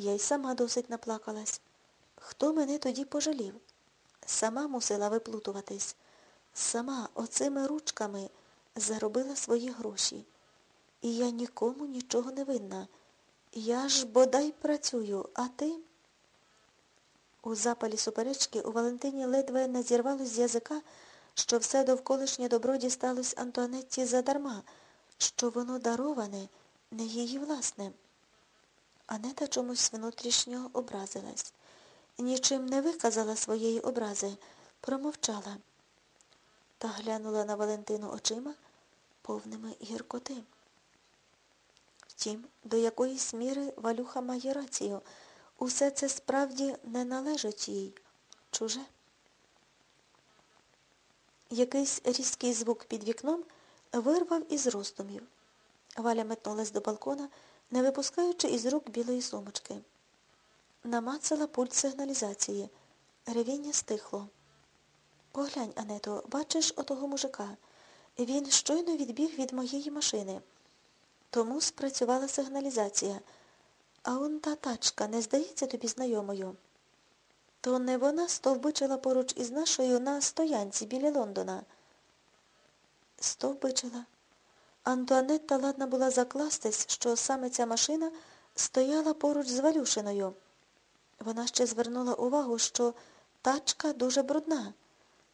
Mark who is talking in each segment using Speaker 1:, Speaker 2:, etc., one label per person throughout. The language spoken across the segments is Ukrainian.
Speaker 1: Я й сама досить наплакалась. Хто мене тоді пожалів? Сама мусила виплутуватись. Сама оцими ручками заробила свої гроші. І я нікому нічого не винна. Я ж бодай працюю, а ти? У запалі суперечки у Валентині ледве не зірвалось з язика, що все довколишнє добро дісталось Антуанетті задарма, що воно дароване, не її власне. Анета чомусь внутрішньо образилась. Нічим не виказала своєї образи, промовчала та глянула на Валентину очима, повними гіркоти. Втім, до якоїсь міри Валюха має рацію. Усе це справді не належить їй. Чуже. Якийсь різкий звук під вікном вирвав із роздумів. Валя метнулась до балкона, не випускаючи із рук білої сумочки. Намацала пульт сигналізації. Ревіння стихло. Поглянь, Ането, бачиш отого мужика. Він щойно відбіг від моєї машини. Тому спрацювала сигналізація. А он та тачка не здається тобі знайомою. То не вона стовбичила поруч із нашою на стоянці біля Лондона. Стовбичила. Антуанетта ладна була закластись, що саме ця машина стояла поруч з Валюшиною. Вона ще звернула увагу, що тачка дуже брудна.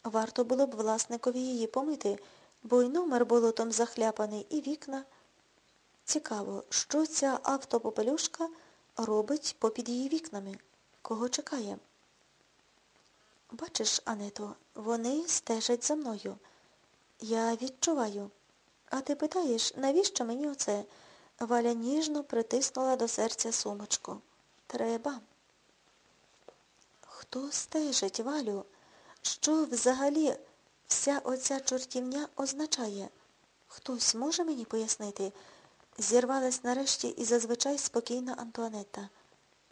Speaker 1: Варто було б власникові її помити, бо й номер болотом захляпаний, і вікна. Цікаво, що ця автопопелюшка робить попід її вікнами? Кого чекає? Бачиш, Ането, вони стежать за мною. Я відчуваю. А ти питаєш, навіщо мені оце? Валя ніжно притиснула до серця сумочку. Треба. Хто стежить, Валю? Що взагалі вся оця чортівня означає? Хтось може мені пояснити? Зірвалась нарешті і зазвичай спокійна Антуанетта.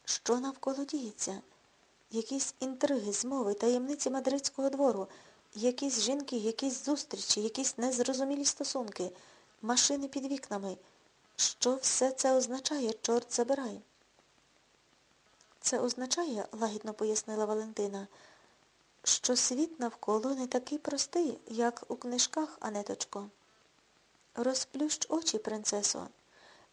Speaker 1: Що навколо діється? Якісь інтриги, змови, таємниці мадридського двору, якісь жінки, якісь зустрічі, якісь незрозумілі стосунки, машини під вікнами. Що все це означає, чорт забирай? Це означає, лагідно пояснила Валентина, що світ навколо не такий простий, як у книжках, Анеточко. Розплющ очі, принцесо.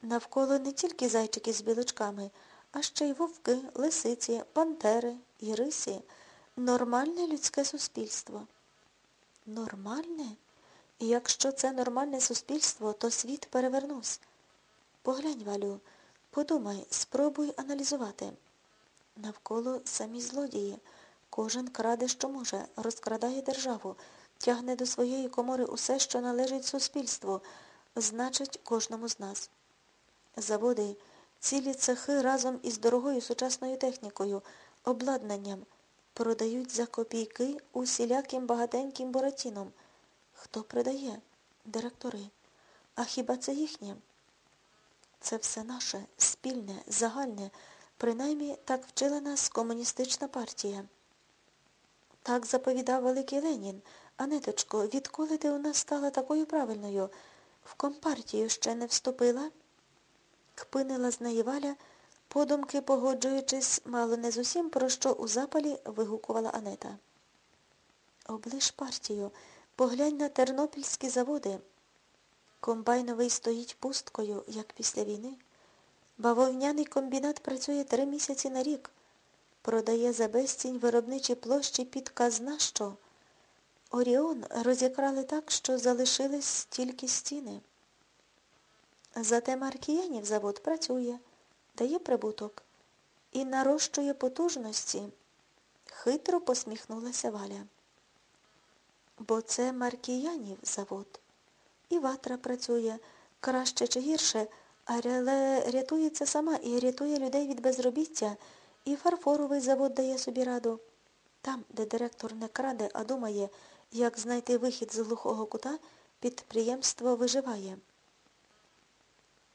Speaker 1: Навколо не тільки зайчики з білочками, а ще й вовки, лисиці, пантери і рисі. Нормальне людське суспільство. Нормальне? І якщо це нормальне суспільство, то світ перевернувся. Поглянь, Валю, подумай, спробуй аналізувати. Навколо самі злодії. Кожен краде, що може, розкрадає державу, тягне до своєї комори усе, що належить суспільству, значить, кожному з нас. Заводи, цілі цехи разом із дорогою сучасною технікою, обладнанням продають за копійки усіляким багатеньким боратіном. Хто продає? Директори. А хіба це їхнє? Це все наше, спільне, загальне, принаймні так вчила нас комуністична партія. Так заповідав великий Ленін. Анеточко, відколи ти у нас стала такою правильною? В компартію ще не вступила? Кпинила з неї Валя, подумки погоджуючись, мало не з усім, про що у запалі вигукувала Анета. Облиш партію, поглянь на тернопільські заводи. Комбайновий стоїть пусткою, як після війни. Бавовняний комбінат працює три місяці на рік. Продає за безцінь виробничі площі під казна що. Оріон розікрали так, що залишились тільки стіни. Зате Маркіянів завод працює, дає прибуток і нарощує потужності. Хитро посміхнулася Валя. Бо це Маркіянів завод. І ватра працює краще чи гірше, але рятується сама і рятує людей від безробіття, і фарфоровий завод дає собі раду. Там, де директор не краде, а думає, як знайти вихід з глухого кута, підприємство виживає.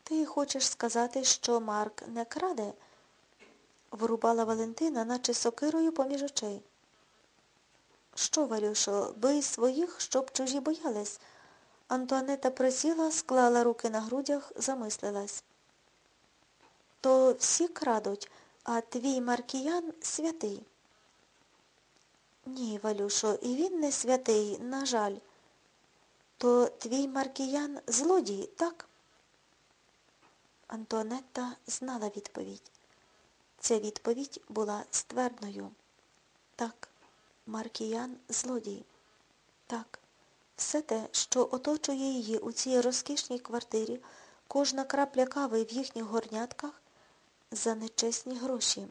Speaker 1: Ти хочеш сказати, що Марк не краде? врубала Валентина, наче сокирою поміж очей. Що, Валюшо, бий своїх, щоб чужі боялись. Антуанета присіла, склала руки на грудях, замислилась. То всі крадуть, а твій Маркіян святий. Ні, Валюшо, і він не святий, на жаль. То твій Маркіян злодій, так? Антуанетта знала відповідь. Ця відповідь була ствердною. Так, Маркіян злодій. Так, все те, що оточує її у цій розкішній квартирі, кожна крапля кави в їхніх горнятках за нечесні гроші.